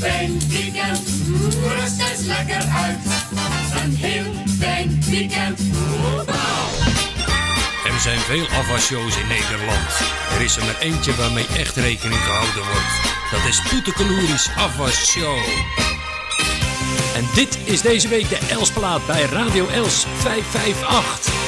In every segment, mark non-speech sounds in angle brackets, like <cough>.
fijn weekend, rust eens lekker uit. Een heel fijn weekend. Er zijn veel afwasshows in Nederland. Er is er maar eentje waarmee echt rekening gehouden wordt. Dat is Poetekeloeris Afwasshow. En dit is deze week de Elsplaat bij Radio Els 558.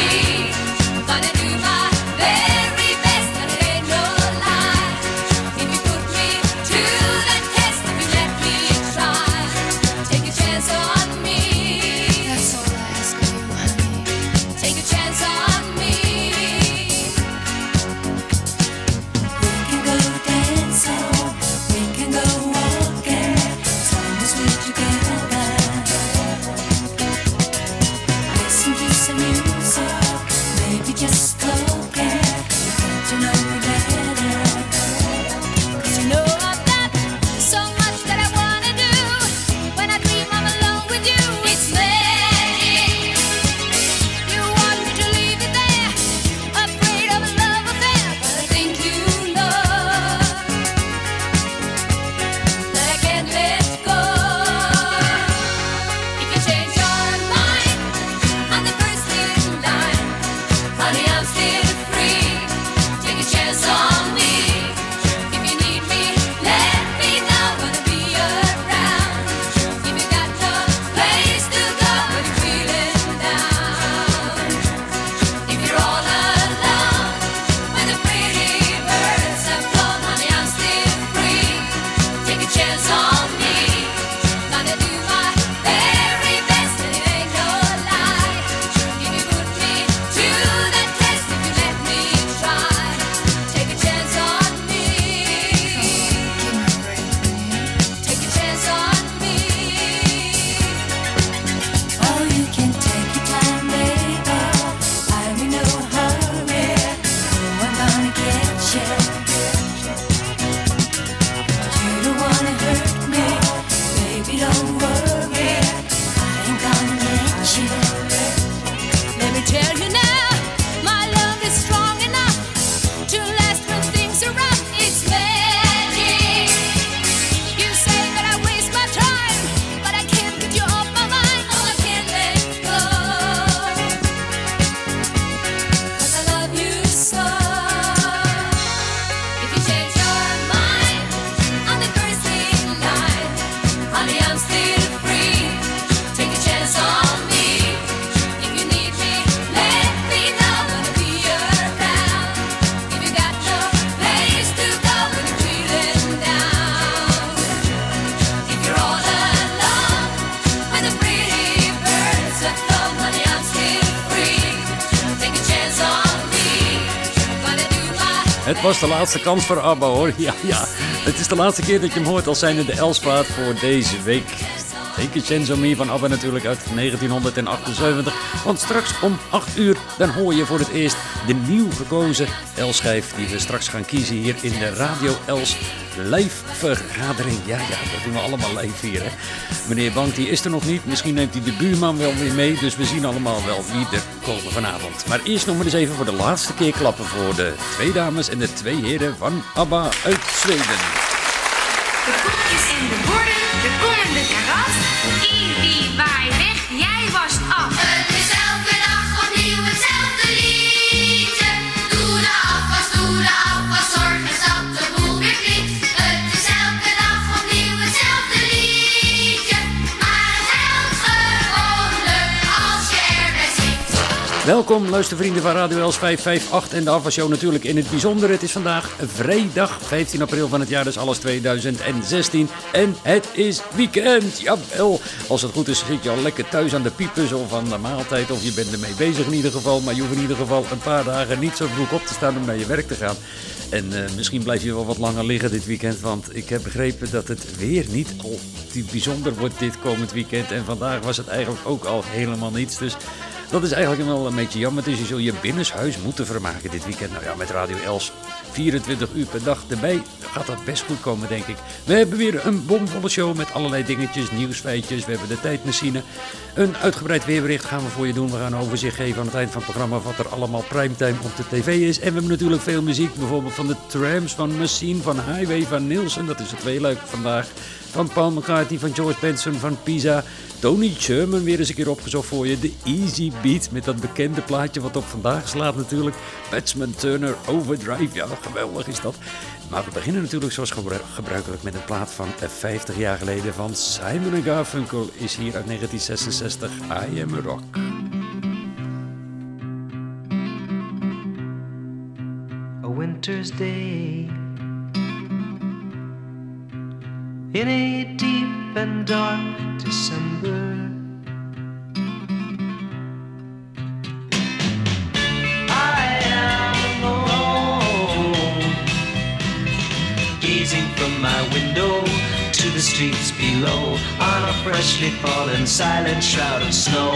Het was de laatste kans voor ABBA hoor. <laughs> Ja, ja. Het is de laatste keer dat je hem hoort als zijnde de Elsplaat voor deze week. A chance me van ABBA natuurlijk uit 1978. Want straks om 8 uur dan hoor je voor het eerst de nieuw gekozen Elschijf die we straks gaan kiezen hier in de Radio Els live vergadering. Ja, ja, dat doen we allemaal live hier. Meneer Bank die is er nog niet. Misschien neemt hij de buurman wel weer mee. Dus we zien allemaal wel wie er komen vanavond. Maar eerst nog maar eens even voor de laatste keer klappen voor de twee dames en de twee heren van ABBA uit Zweden. recargos y Welkom luistervrienden van Radio Els 558 en de afwasshow natuurlijk in het bijzonder. Het is vandaag vrijdag 15 april van het jaar, dus alles 2016. En het is weekend, jawel. Als het goed is zit je al lekker thuis aan de piepers of aan de maaltijd of je bent ermee bezig in ieder geval. Maar je hoeft in ieder geval een paar dagen niet zo vroeg op te staan om naar je werk te gaan. En uh, misschien blijf je wel wat langer liggen dit weekend, want ik heb begrepen dat het weer niet al bijzonder wordt dit komend weekend. En vandaag was het eigenlijk ook al helemaal niets, dus... Dat is eigenlijk wel een beetje jammer. Dus je zul je binnenshuis moeten vermaken dit weekend. Nou ja, met Radio Els 24 uur per dag erbij gaat dat best goed komen, denk ik. We hebben weer een bomvolle show met allerlei dingetjes, nieuwsfeitjes. We hebben de tijdmachine. Een uitgebreid weerbericht gaan we voor je doen. We gaan een overzicht geven aan het eind van het programma wat er allemaal primetime op de tv is. En we hebben natuurlijk veel muziek. Bijvoorbeeld van de Trams, van Machine, van Highway, van Nielsen. Dat is het tweeluik vandaag. Van Paul McCartney, van George Benson, van Pisa. Tony Sherman weer eens een keer opgezocht voor je. De Easy Beat met dat bekende plaatje wat op vandaag slaat natuurlijk. Batsman Turner Overdrive. Ja, geweldig is dat. Maar we beginnen natuurlijk zoals gebruikelijk met een plaat van 50 jaar geleden van Simon Garfunkel. Is hier uit 1966 I Am Rock. A winter's day In a deep and dark December. I am alone Gazing from my window to the streets below On a freshly fallen silent shroud of snow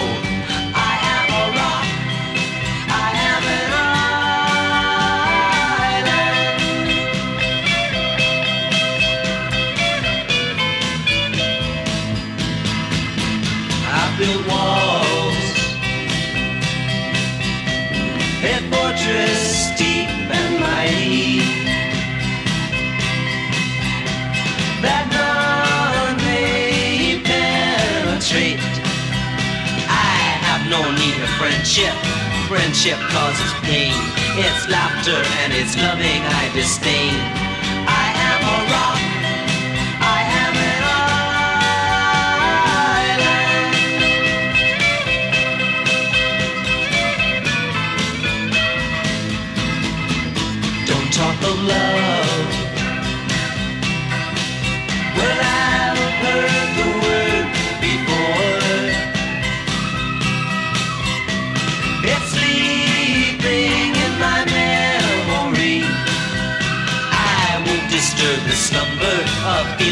friendship. Friendship causes pain. It's laughter and it's loving I disdain. I am a rock. I am an island. Don't talk of love.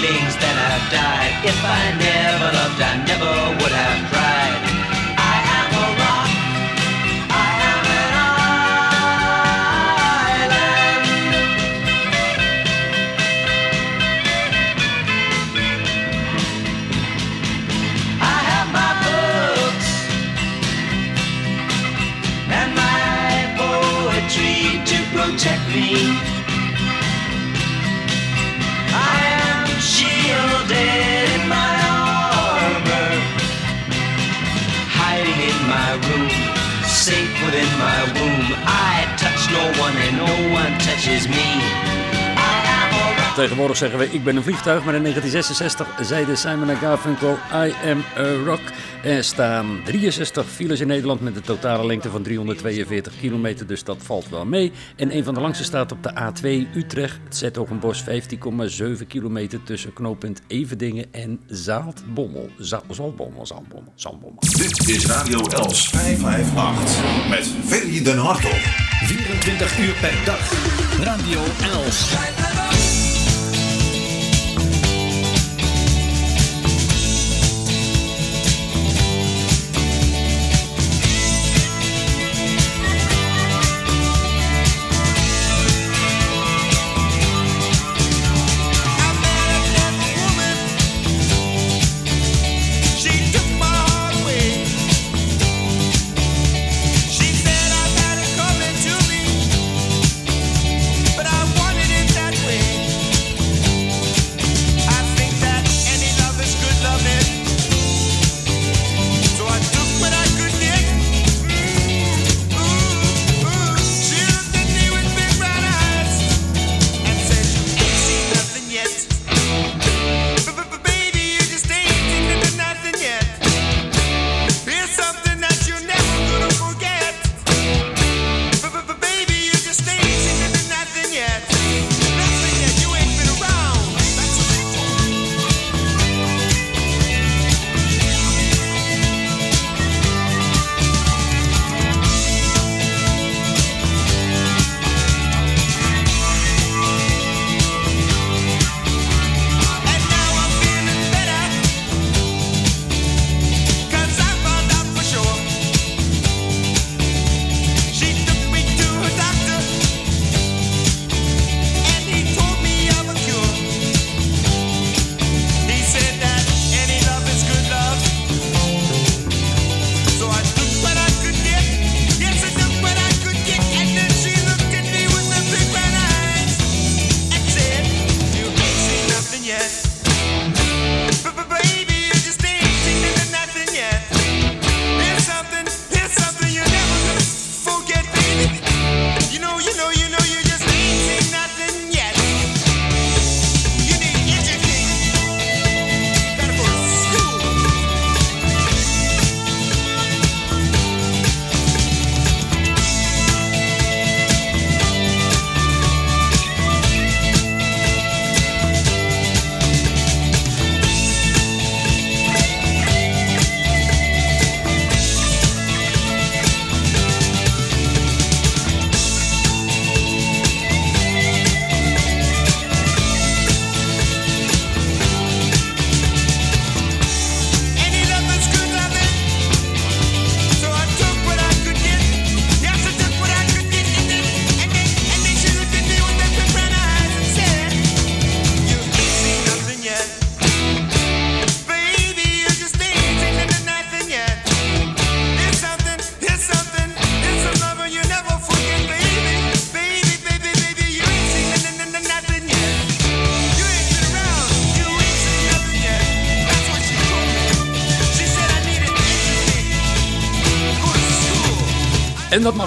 Feelings that have died. If I never Tegenwoordig zeggen we ik ben een vliegtuig, maar in 1966 zeiden Simon en Garfunkel I am a rock. Er staan 63 files in Nederland met een totale lengte van 342 kilometer, dus dat valt wel mee. En een van de langste staat op de A2 Utrecht, het Zetogenbos, 15,7 kilometer tussen knooppunt Everdingen en Zaaltbommel. Za- Zaltbommel, Zaltbommel, Zaltbommel. Dit is Radio Els 558 met Ferry den Hartog. 24 uur per dag. Radio Els.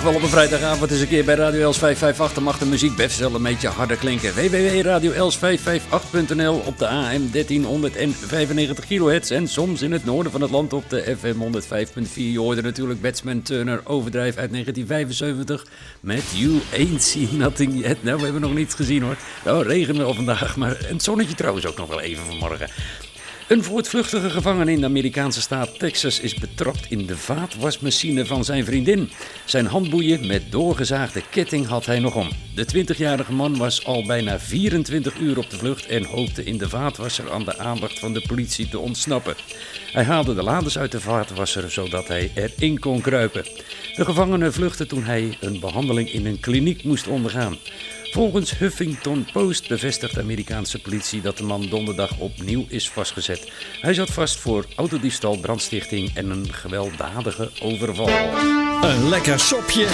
Wel op een vrijdagavond eens een keer bij Radio Els 558. Dan mag de muziek best wel een beetje harder klinken. www.radioels558.nl op de AM 1395 kHz. En soms in het noorden van het land op de FM 105.4. Je hoorde natuurlijk Batsman Turner Overdrive uit 1975. Met You Ain't Seen Nothing Yet. Nou, we hebben nog niets gezien hoor. Nou, regen wel vandaag. Maar het zonnetje trouwens ook nog wel even vanmorgen. Een voortvluchtige gevangene in de Amerikaanse staat Texas is betrapt in de vaatwasmachine van zijn vriendin. Zijn handboeien met doorgezaagde ketting had hij nog om. De 20-jarige man was al bijna 24 uur op de vlucht en hoopte in de vaatwasser aan de aandacht van de politie te ontsnappen. Hij haalde de lades uit de vaatwasser zodat hij erin kon kruipen. De gevangene vluchtte toen hij een behandeling in een kliniek moest ondergaan. Volgens Huffington Post bevestigt de Amerikaanse politie dat de man donderdag opnieuw is vastgezet. Hij zat vast voor autodiefstal, brandstichting en een gewelddadige overval. Een lekker sopje.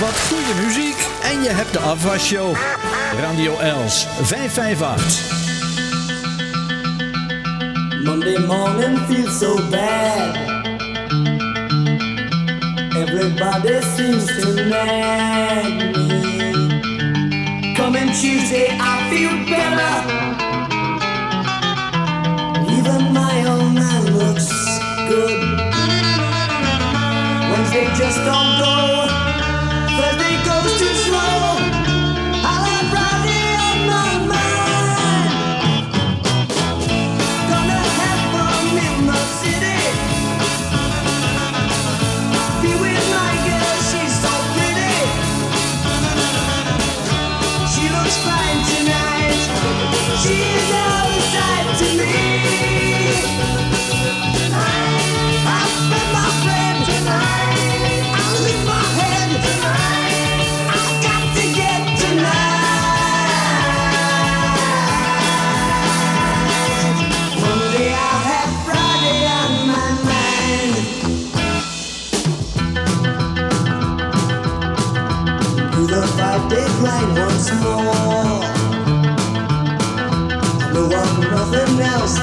Wat goede muziek. En je hebt de afwasshow. Radio Els 558. Monday morning feels so bad. Everybody seems to nag me. Coming Tuesday, I feel better. Even my own man looks good. Wednesday just don't go.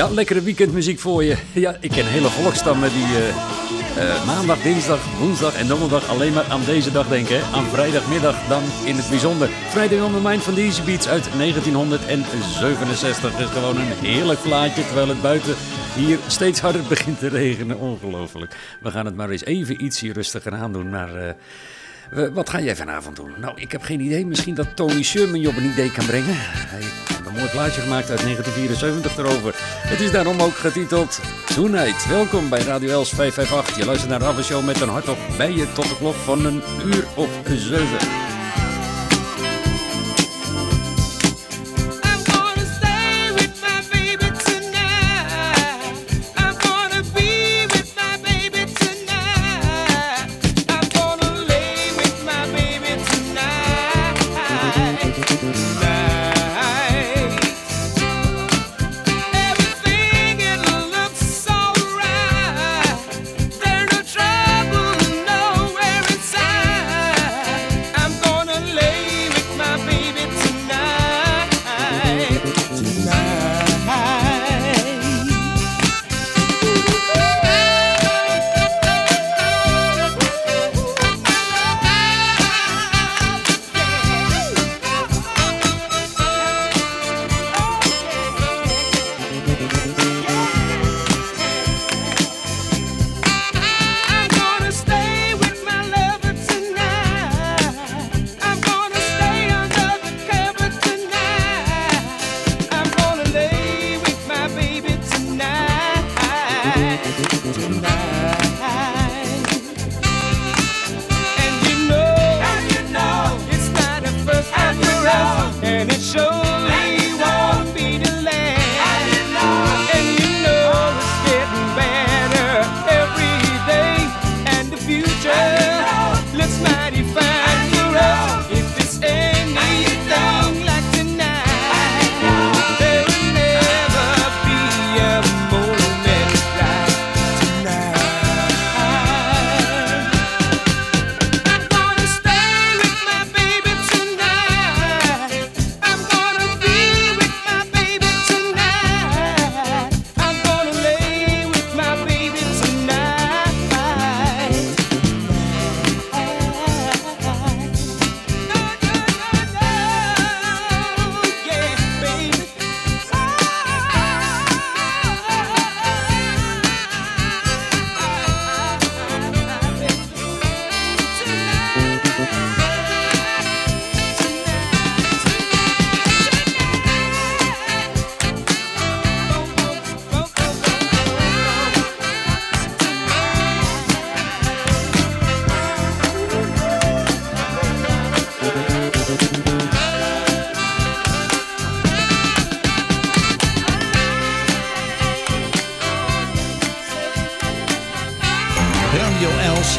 Ja, lekkere weekendmuziek voor je. <laughs> Ja, ik ken hele volkstammen die eh, eh, maandag, dinsdag, woensdag en donderdag alleen maar aan deze dag denken. Aan vrijdagmiddag dan in het bijzonder. Friday on the Mind van Easy Beats uit 1967 is gewoon een heerlijk plaatje. Terwijl het buiten hier steeds harder <laughs> begint te regenen. Ongelooflijk. We gaan het maar eens even ietsje rustiger aandoen. Maar eh, wat ga jij vanavond doen? Nou, ik heb geen idee. Misschien dat Tony Sherman je op een idee kan brengen. Hij heeft een mooi plaatje gemaakt uit 1974 erover. Het is daarom ook getiteld Tonight. Welkom bij Radio Els 558. Je luistert naar de Avondshow met een hart op bij je tot de klok van een uur of zeven.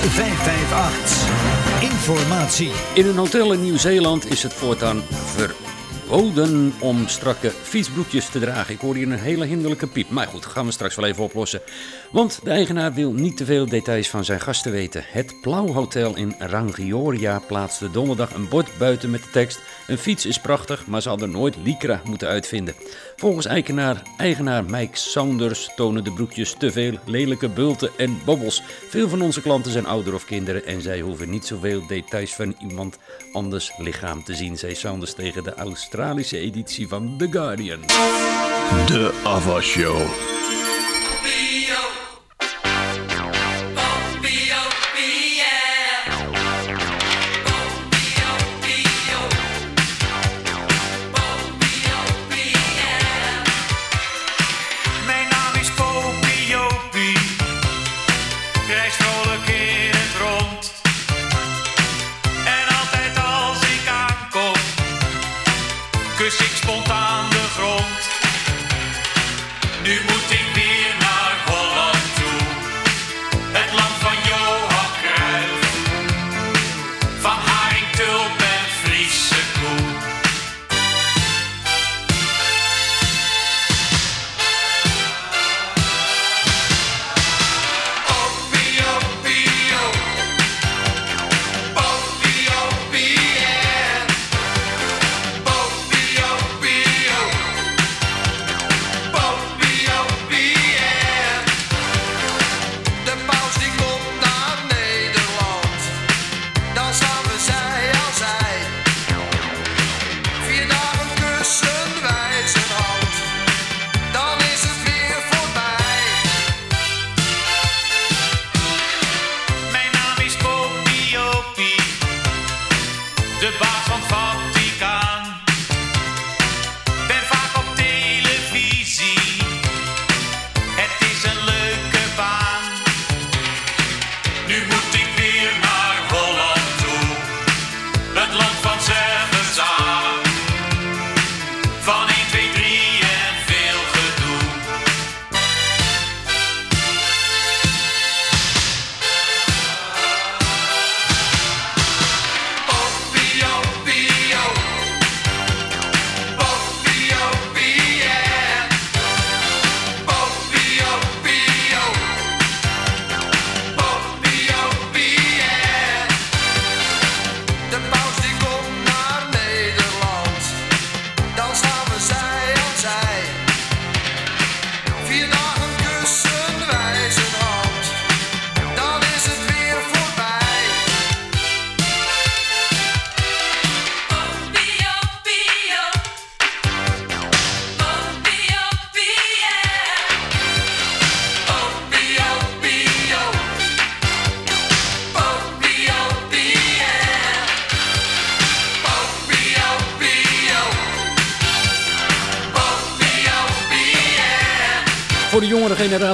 558. Informatie. In een hotel in Nieuw-Zeeland is het voortaan verboden om strakke fietsbroekjes te dragen. Ik hoor hier een hele hinderlijke piep. Maar goed, gaan we straks wel even oplossen. Want de eigenaar wil niet te veel details van zijn gasten weten. Het Plauwhotel in Rangioria plaatste donderdag een bord buiten met de tekst... Een fiets is prachtig, maar ze hadden nooit Lycra moeten uitvinden. Volgens eigenaar, eigenaar Mike Saunders tonen de broekjes te veel lelijke bulten en bobbels. Veel van onze klanten zijn ouder of kinderen en zij hoeven niet zoveel details van iemand anders lichaam te zien, zei Saunders tegen de Australische editie van The Guardian. De Ava Show.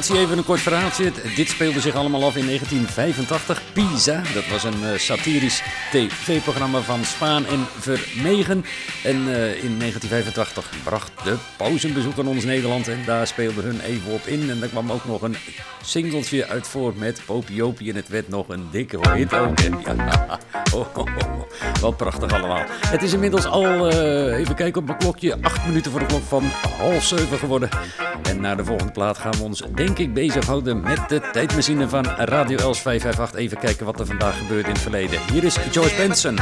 Even een kort verhaaltje. Dit speelde zich allemaal af in 1985. Pisa, dat was een eh, satirisch tv-programma van Spaan en Vermegen. En eh, in 1985 bracht de een bezoek aan ons Nederland. En daar speelde hun even op in. En daar kwam ook nog een singeltje uit voor met Popiopie. En het werd nog een dikke hit ook. hè. Ja. <laughs> Wat prachtig allemaal. Het is inmiddels al, eh, even kijken op mijn klokje, acht minuten voor de klok van half zeven geworden. En naar de volgende plaat gaan we ons, denk ik, bezighouden met de tijdmachine van Radio Els 558. Even kijken wat er vandaag gebeurt in het verleden. Hier is George Benson.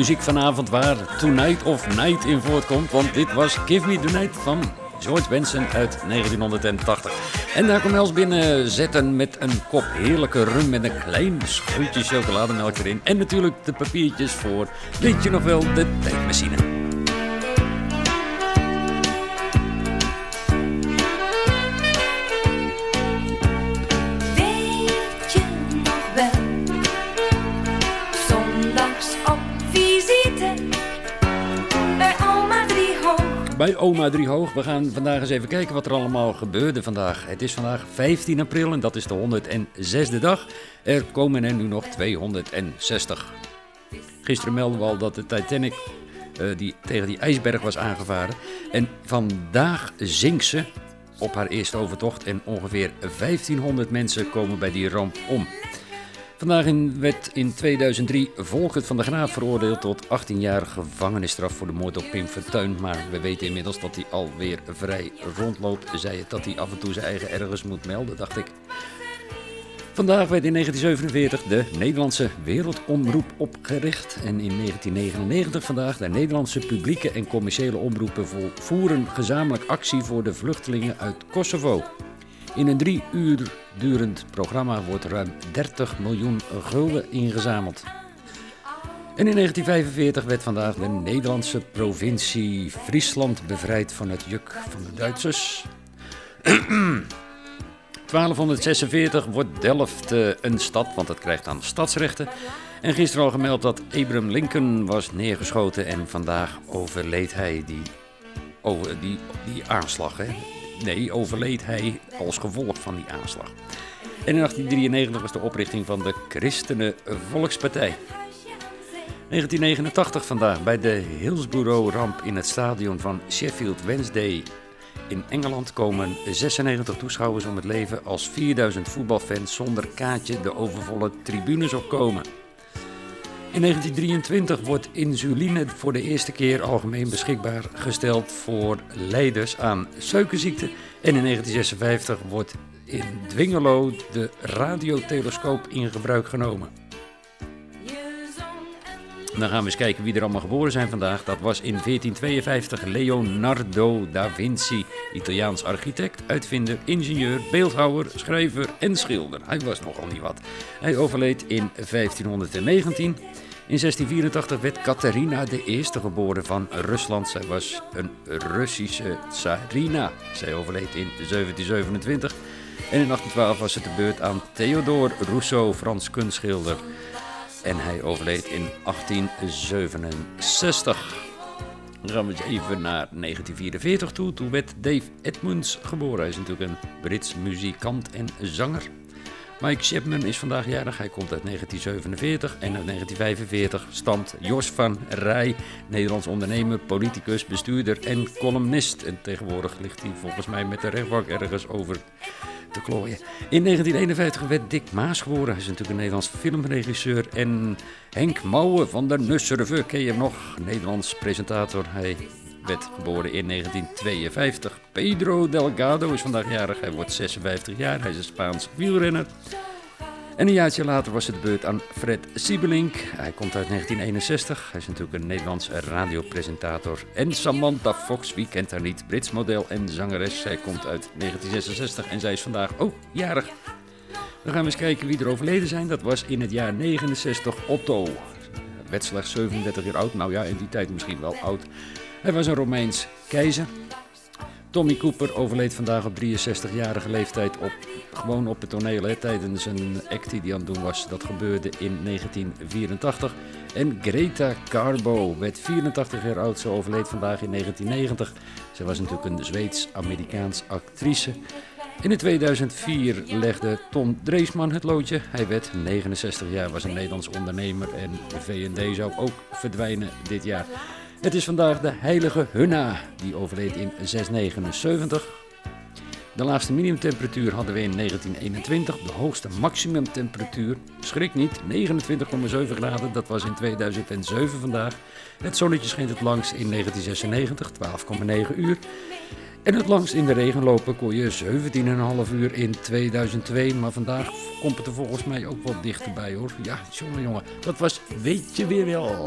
Muziek vanavond waar Tonight of Night in voortkomt. Want dit was Give Me The Night van George Benson uit 1980. En daar komt Els binnen zetten met een kop heerlijke rum met een klein scheutje chocolademelk erin. En natuurlijk de papiertjes voor, weet je nog wel, de tijdmachine. Bij Oma Driehoog, we gaan vandaag eens even kijken wat er allemaal gebeurde vandaag. Het is vandaag 15 april en dat is de 106e dag. Er komen er nu nog 260. Gisteren melden we al dat de Titanic eh, die tegen die ijsberg was aangevaren. En vandaag zinkt ze op haar eerste overtocht en ongeveer 1500 mensen komen bij die ramp om. Vandaag in, werd in 2003 Volkert van der Graaf veroordeeld tot 18 jaar gevangenisstraf voor de moord op Pim Fortuyn. Maar we weten inmiddels dat hij alweer vrij rondloopt. Zei het dat hij af en toe zijn eigen ergens moet melden, dacht ik. Vandaag werd in 1947 de Nederlandse Wereldomroep opgericht. En in 1999 vandaag de Nederlandse publieke en commerciële omroepen vo- voeren gezamenlijk actie voor de vluchtelingen uit Kosovo. In een drie uur durend programma wordt ruim 30 miljoen gulden ingezameld. En in 1945 werd vandaag de Nederlandse provincie Friesland bevrijd van het juk van de Duitsers. <clears throat> 1246 wordt Delft eh, een stad, want het krijgt dan stadsrechten. En gisteren al gemeld dat Abraham Lincoln was neergeschoten en vandaag overleed hij die, over, die, die aanslag. Hè? Nee, overleed hij als gevolg van die aanslag. En in 1893 was de oprichting van de Christenen Volkspartij. 1989 vandaag bij de Hillsborough-ramp in het stadion van Sheffield Wednesday in Engeland komen 96 toeschouwers om het leven als 4000 voetbalfans zonder kaartje de overvolle tribunes opkomen. In 1923 wordt insuline voor de eerste keer algemeen beschikbaar gesteld voor leiders aan suikerziekte. En in 1956 wordt in Dwingelo de radiotelescoop in gebruik genomen. Dan gaan we eens kijken wie er allemaal geboren zijn vandaag. Dat was in 1452 Leonardo da Vinci, Italiaans architect, uitvinder, ingenieur, beeldhouwer, schrijver en schilder. Hij was nogal niet wat. Hij overleed in 1519. In 1684 werd Catharina I geboren van Rusland. Zij was een Russische tsarina. Zij overleed in 1727. En in 1812 was het de beurt aan Theodore Rousseau, Frans kunstschilder. En hij overleed in 1867. Dan gaan we eens even naar 1944 toe. Toen werd Dave Edmunds geboren. Hij is natuurlijk een Brits muzikant en zanger. Mike Chapman is vandaag jarig. Hij komt uit 1947 en uit 1945 stamt Jos van Rij, Nederlands ondernemer, politicus, bestuurder en columnist. En tegenwoordig ligt hij volgens mij met de rechtbank ergens over In 1951 werd Dick Maas geboren. Hij is natuurlijk een Nederlands filmregisseur. En Henk Mouwen van de Nusserve, ken je hem nog? Nederlands presentator. Hij werd geboren in 1952. Pedro Delgado is vandaag jarig. Hij wordt 56 jaar. Hij is een Spaans wielrenner. En een jaartje later was het beurt aan Fred Siebelink. Hij komt uit 1961. Hij is natuurlijk een Nederlands radiopresentator. En Samantha Fox, wie kent haar niet? Brits model en zangeres. Zij komt uit 1966 en zij is vandaag ook jarig. Dan gaan we eens kijken wie er overleden zijn. Dat was in het jaar 69 Otto. Werd slechts 37 jaar oud. Nou ja, in die tijd misschien wel oud. Hij was een Romeins keizer. Tommy Cooper overleed vandaag op 63-jarige leeftijd op, gewoon op het toneel tijdens een act die aan het doen was. Dat gebeurde in 1984. En Greta Garbo werd 84 jaar oud. Ze overleed vandaag in 1990. Ze was natuurlijk een Zweeds-Amerikaans actrice. In 2004 legde Tom Dreesman het loodje. Hij werd 69 jaar, was een Nederlands ondernemer en V&D zou ook verdwijnen dit jaar. Het is vandaag de heilige Hunna, die overleed in 679. De laagste minimumtemperatuur hadden we in 1921. De hoogste maximumtemperatuur, schrik niet, 29,7 graden. Dat was in 2007 vandaag. Het zonnetje scheen het langst in 1996, 12,9 uur. En het langst in de regen lopen kon je 17,5 uur in 2002. Maar vandaag komt het er volgens mij ook wat dichterbij hoor. Ja, jongen jongen, dat was weet je weer wel.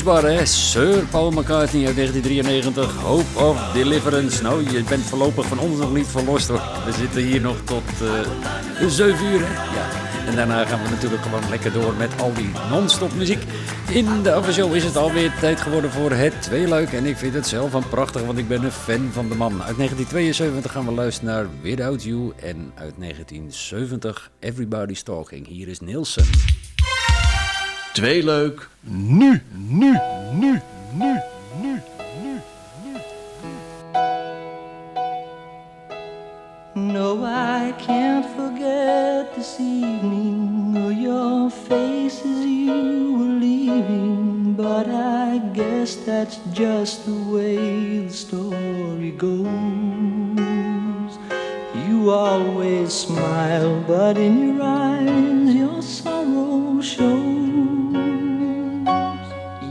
Sir Paul McCartney uit 1993, Hope of Deliverance. Nou, je bent voorlopig van ons nog niet verlost hoor. We zitten hier nog tot eh 7 uur. Ja. En daarna gaan we natuurlijk gewoon lekker door met al die non-stop muziek. In de Show is het alweer tijd geworden voor het tweeluik. En ik vind het zelf een prachtig, want ik ben een fan van de man. Uit 1972 gaan we luisteren naar Without You. En uit 1970 Everybody's Talking. Hier is Nielsen. Tweeluik. Nu, nu, nu, nu, nu. No, I can't forget this evening your face as you were leaving. But I guess that's just the way the story goes. You always smile, but in your eyes your sorrow shows.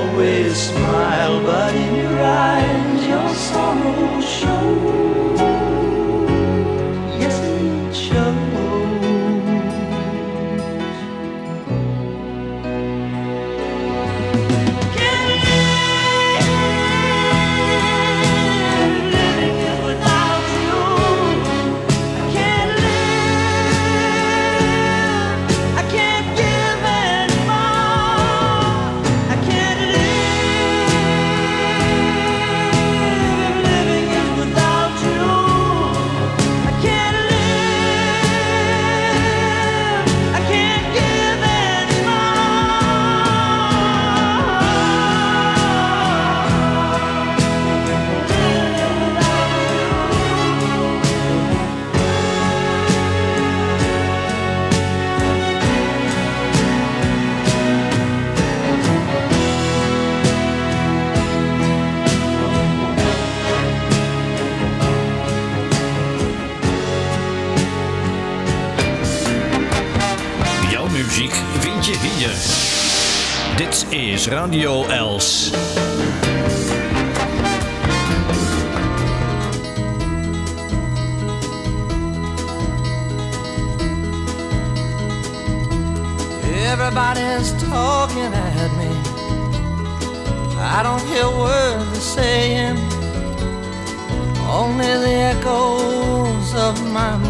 always smile, but in is Radio Els. Everybody's talking at me. I don't hear words they're saying, only the echoes of my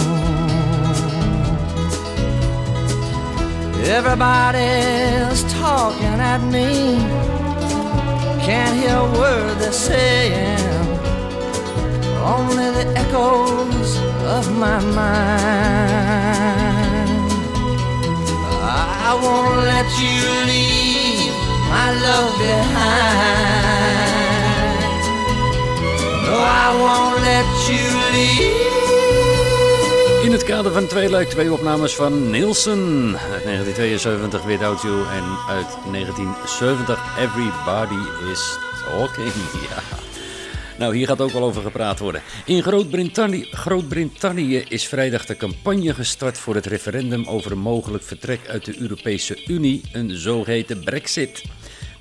Everybody's talking at me. Can't hear a word they're saying. Only the echoes of my mind. I won't let you leave my love behind. No, I won't let you leave. In het kader van twee luik twee opnames van Nielsen uit 1972 Without You en uit 1970 Everybody is Talking. <laughs> Ja. Nou, hier gaat ook al over gepraat worden. In Groot-Brittannië Groot-Brittannië is vrijdag de campagne gestart voor het referendum over een mogelijk vertrek uit de Europese Unie, een zogeheten Brexit.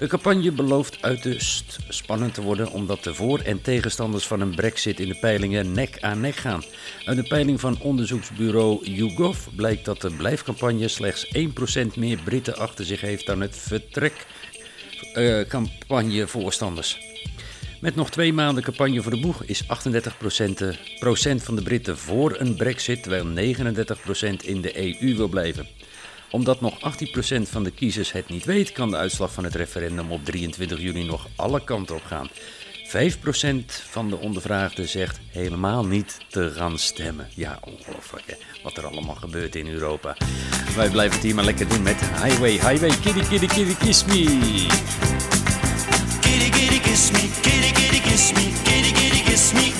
De campagne belooft uiterst spannend te worden omdat de voor- en tegenstanders van een brexit in de peilingen nek aan nek gaan. Uit een peiling van onderzoeksbureau YouGov blijkt dat de blijfcampagne slechts 1% meer Britten achter zich heeft dan het vertrekcampagnevoorstanders. Met nog twee maanden campagne voor de boeg is 38% procent van de Britten voor een brexit, terwijl 39% in de EU wil blijven omdat nog 18% van de kiezers het niet weet, kan de uitslag van het referendum op 23 juni nog alle kanten op gaan. 5% van de ondervraagden zegt helemaal niet te gaan stemmen. Ja, ongelooflijk wat er allemaal gebeurt in Europa. Wij blijven het hier maar lekker doen met Highway, Highway, Kitty, Kiss Me. Kitty, kitty, kiss me, kitty, kitty, kiss me, kitty, kitty, kiss me,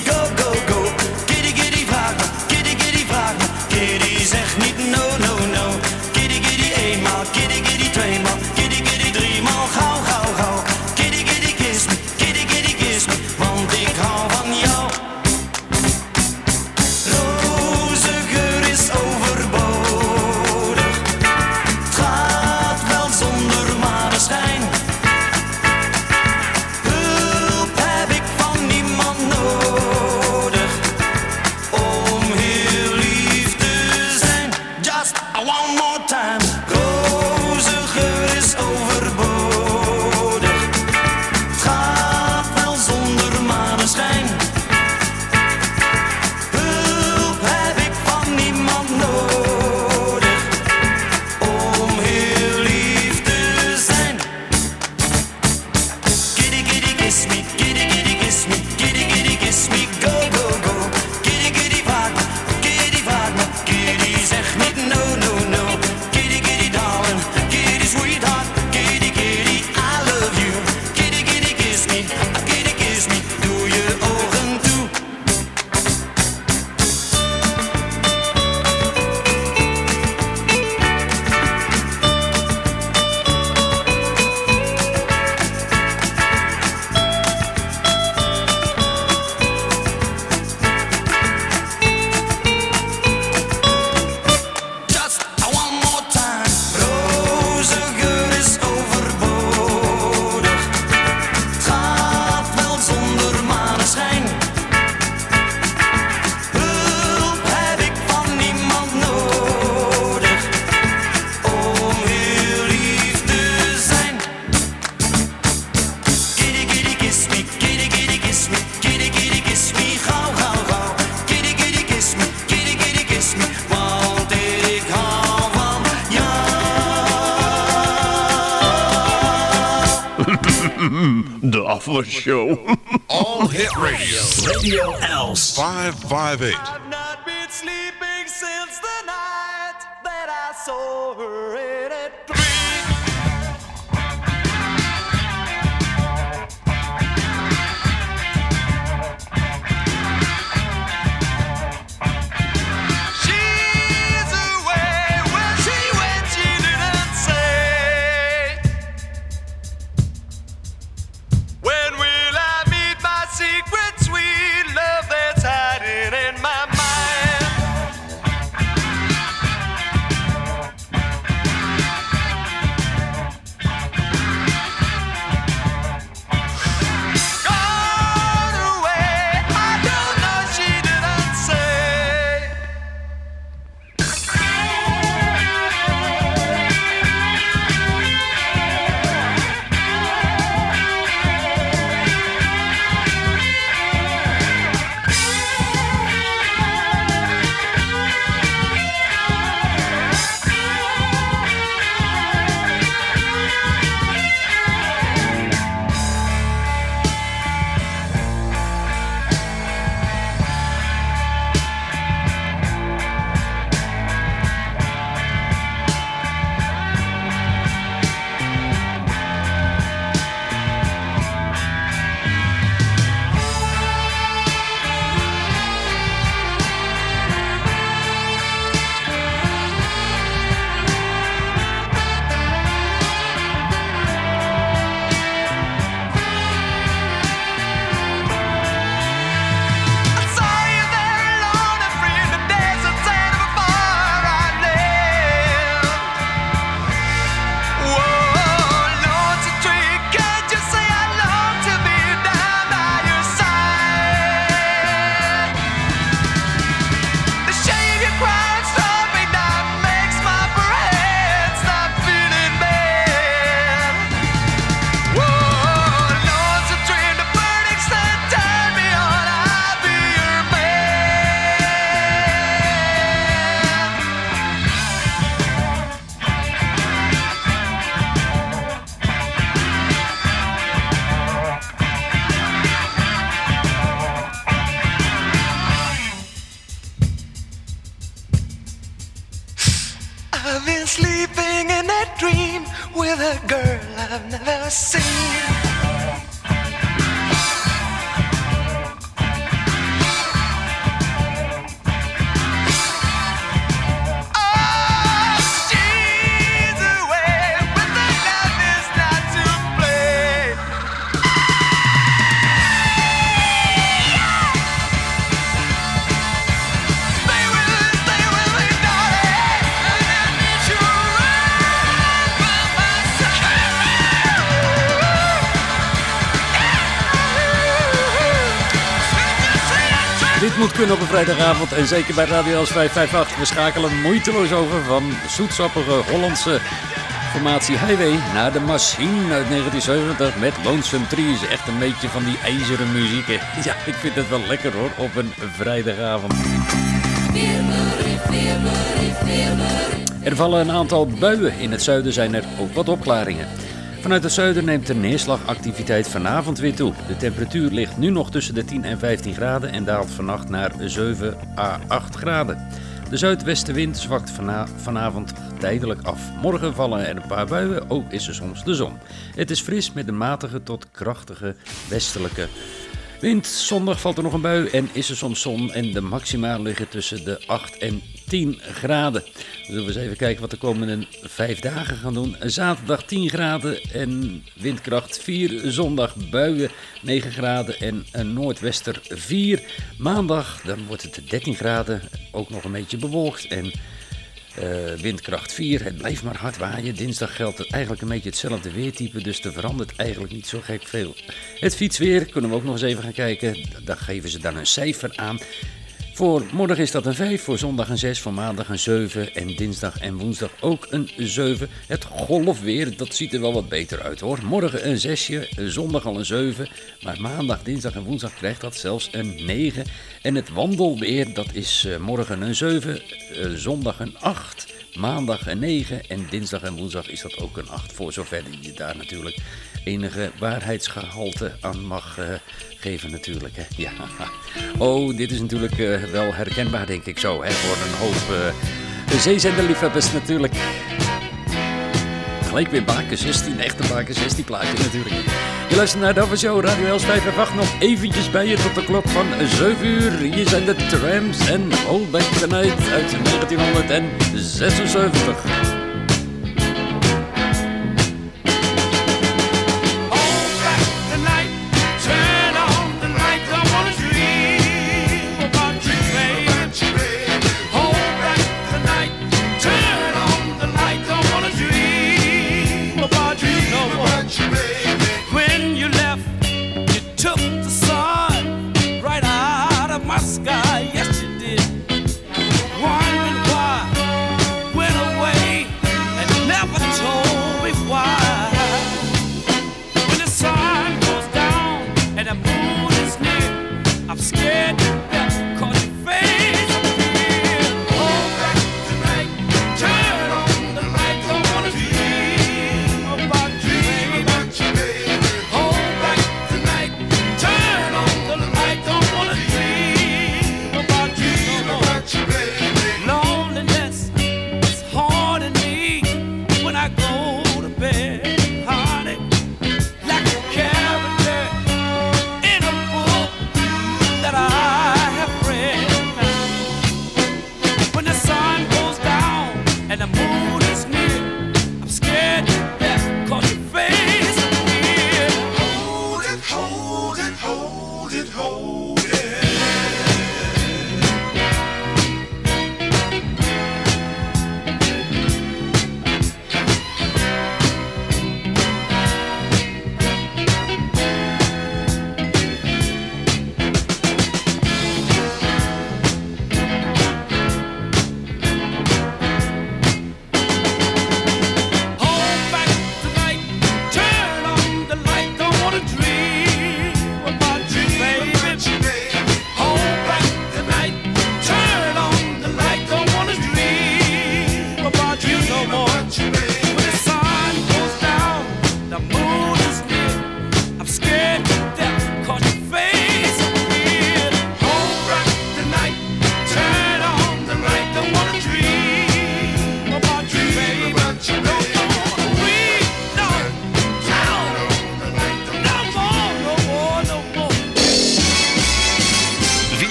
5 8. Op een vrijdagavond en zeker bij Radio Els 558. We schakelen moeiteloos over van zoetsappige Hollandse formatie Highway naar de Machine uit 1970 met Lonesome Trees. Echt een beetje van die ijzeren muziek. <laughs> Ja, ik vind het wel lekker hoor op een vrijdagavond. Er vallen een aantal buien. In het zuiden zijn er ook wat opklaringen. Vanuit het zuiden neemt de neerslagactiviteit vanavond weer toe. De temperatuur ligt nu nog tussen de 10 en 15 graden en daalt vannacht naar 7 à 8 graden. De zuidwestenwind zwakt vana- vanavond tijdelijk af. Morgen vallen er een paar buien, ook is er soms de zon. Het is fris met een matige tot krachtige westelijke wind. Zondag valt er nog een bui en is er soms zon en de maxima liggen tussen de 8 en 10 graden. We zullen eens even kijken wat de komende vijf dagen gaan doen. Zaterdag 10 graden en windkracht 4. Zondag buien 9 graden en een noordwester 4. Maandag dan wordt het 13 graden, ook nog een beetje bewolkt en eh, windkracht 4. Het blijft maar hard waaien. Dinsdag geldt het eigenlijk een beetje hetzelfde weertype, dus er verandert eigenlijk niet zo gek veel. Het fietsweer kunnen we ook nog eens even gaan kijken. Daar geven ze dan een cijfer aan. Voor morgen is dat een 5, voor zondag een 6, voor maandag een 7 en dinsdag en woensdag ook een 7. Het golfweer, dat ziet er wel wat beter uit hoor. Morgen een 6, zondag al een 7, maar maandag, dinsdag en woensdag krijgt dat zelfs een 9. En het wandelweer, dat is eh, morgen een 7, eh, zondag een 8. Maandag een 9 en dinsdag en woensdag is dat ook een 8. Voor zover je daar natuurlijk enige waarheidsgehalte aan mag eh, geven natuurlijk. Hè. Ja. <laughs> Oh, dit is natuurlijk eh, wel herkenbaar denk ik zo. Hè, voor een hoop uh, zeezenderliefhebbers natuurlijk. Gelijk weer Baken 16, echte Baken 16 plaatje natuurlijk. Je luistert naar de Show, Radio Els 558. Nog eventjes bij je tot de klok van 7 uur. Hier zijn de Trams en Hold Back the Night uit 1976.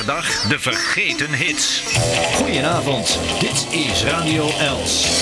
24 uur per dag de vergeten hits. Goedenavond, dit is Radio Els.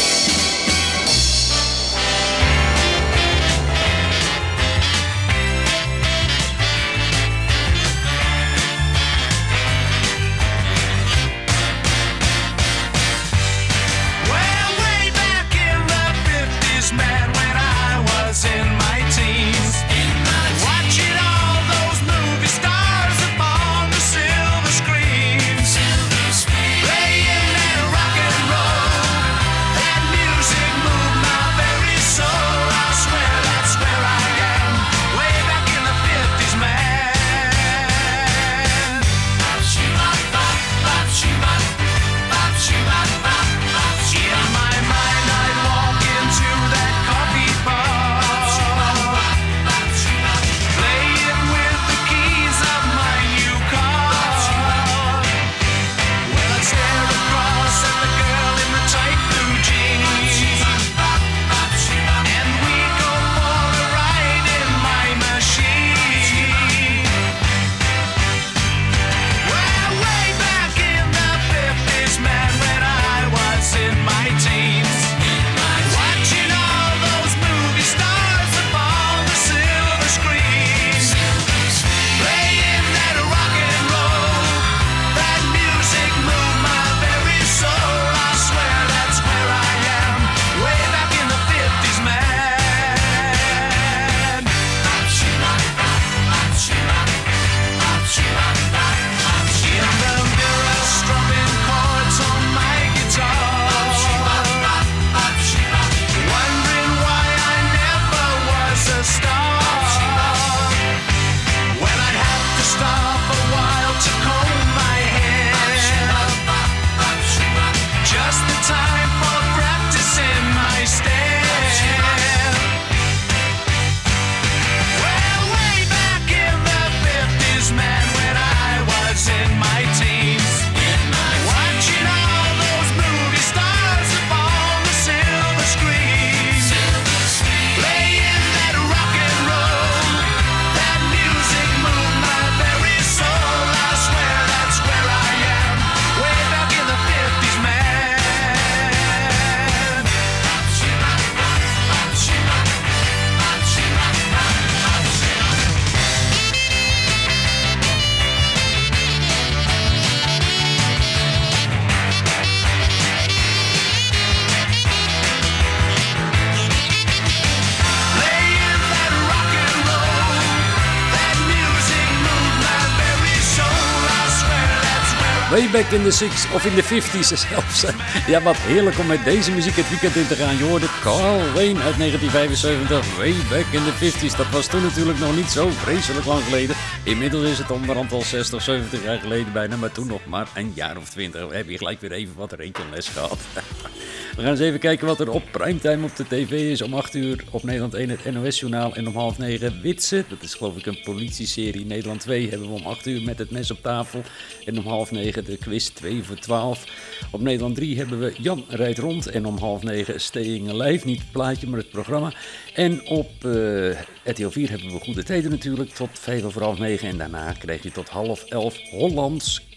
Way back in the 6 of in de 50s zelfs. Ja, wat heerlijk om met deze muziek het weekend in te gaan. Je hoorde Carl Wayne uit 1975. Way back in the 50s. Dat was toen natuurlijk nog niet zo vreselijk lang geleden. Inmiddels is het onderhand al 60, 70 jaar geleden bijna. Maar toen nog maar een jaar of 20. We hebben hier gelijk weer even wat les gehad. <laughs> We gaan eens even kijken wat er op primetime op de tv is. Om 8 uur op Nederland 1 het NOS-journaal. En om half 9 Witse. Dat is geloof ik een politieserie. Nederland 2 hebben we om 8 uur met het mes op tafel. En om half 9 de quiz 2 voor 12. Op Nederland 3 hebben we Jan rijdt rond. En om half 9 Staying Alive. Niet het plaatje, maar het programma. En op eh RTL 4 hebben we goede tijden natuurlijk. Tot 5 over half 9. En daarna krijg je tot half 11 Hollands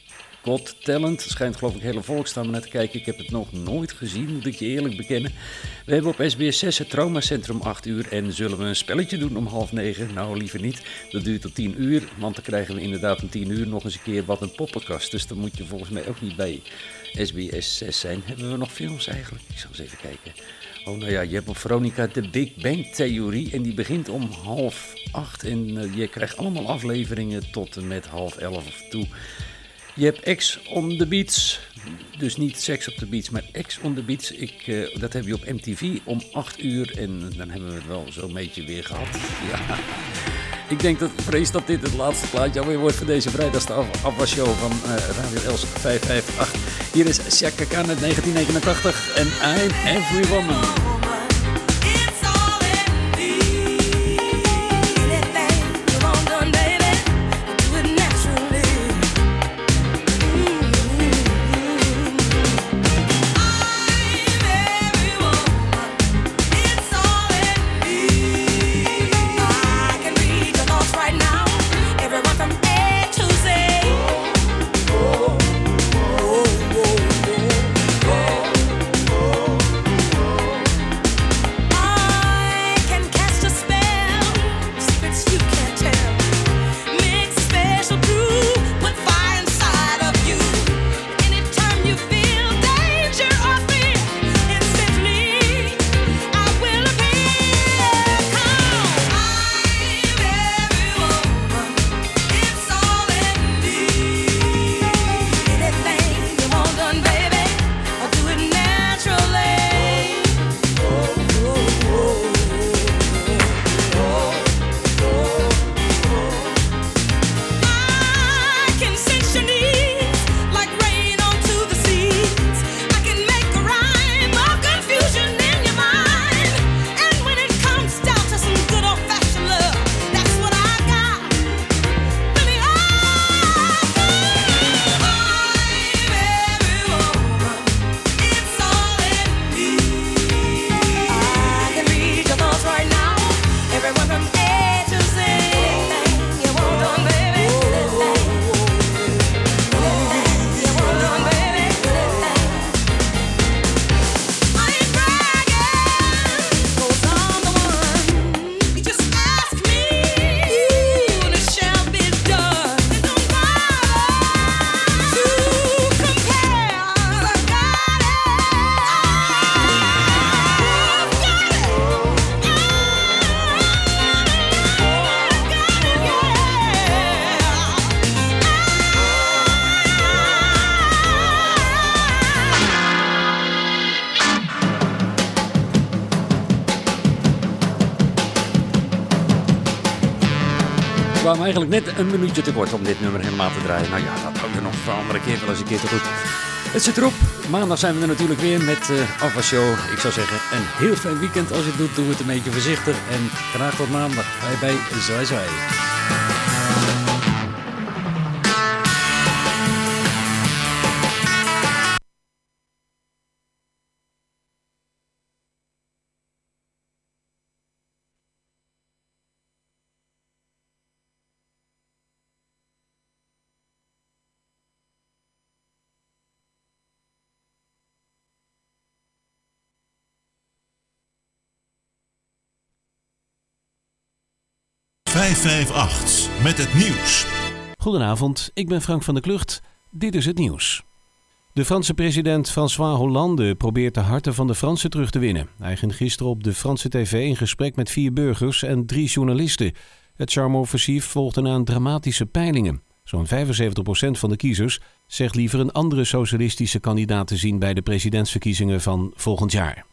Got Talent. Schijnt geloof ik hele volkstammen naar te kijken. Ik heb het nog nooit gezien, moet ik je eerlijk bekennen. We hebben op SBS 6 het traumacentrum 8 uur. En zullen we een spelletje doen om half 9? Nou, liever niet. Dat duurt tot 10 uur. Want dan krijgen we inderdaad om 10 uur nog eens een keer wat een poppenkast. Dus dan moet je volgens mij ook niet bij SBS 6 zijn. Hebben we nog films eigenlijk? Ik zal eens even kijken. Oh, nou ja, je hebt op Veronica de Big Bang Theorie. En die begint om half acht. En eh, je krijgt allemaal afleveringen tot en met half elf toe. Je hebt X on the Beats. Dus niet Sex op the Beats, maar X on the Beats. Ik, eh, dat heb je op MTV om 8 uur. En dan hebben we het wel zo'n beetje weer gehad. <laughs> Ja. Ik denk dat vrees dat dit het laatste plaatje alweer wordt voor deze af afwasshow van eh, Radio Els 558. Hier is Chaka Khan uit 1989 en I'm Every Woman. Net een minuutje te kort om dit nummer helemaal te draaien. Nou ja, dat houden we nog een andere keer wel eens een keer te goed. Het zit erop. Maandag zijn we er natuurlijk weer met uh, Show. Ik zou zeggen, een heel fijn weekend. Als je het doet, doe het een beetje voorzichtig. En graag tot maandag. Bye bye. Zwaai zwaai. Vijf met het nieuws. Goedenavond, ik ben Frank van der Klucht. Dit is het nieuws. De Franse president François Hollande probeert de harten van de Fransen terug te winnen. Hij ging gisteren op de Franse tv in gesprek met vier burgers en drie journalisten. Het charme-offensief volgde na dramatische peilingen. Zo'n 75% van de kiezers zegt liever een andere socialistische kandidaat te zien bij de presidentsverkiezingen van volgend jaar.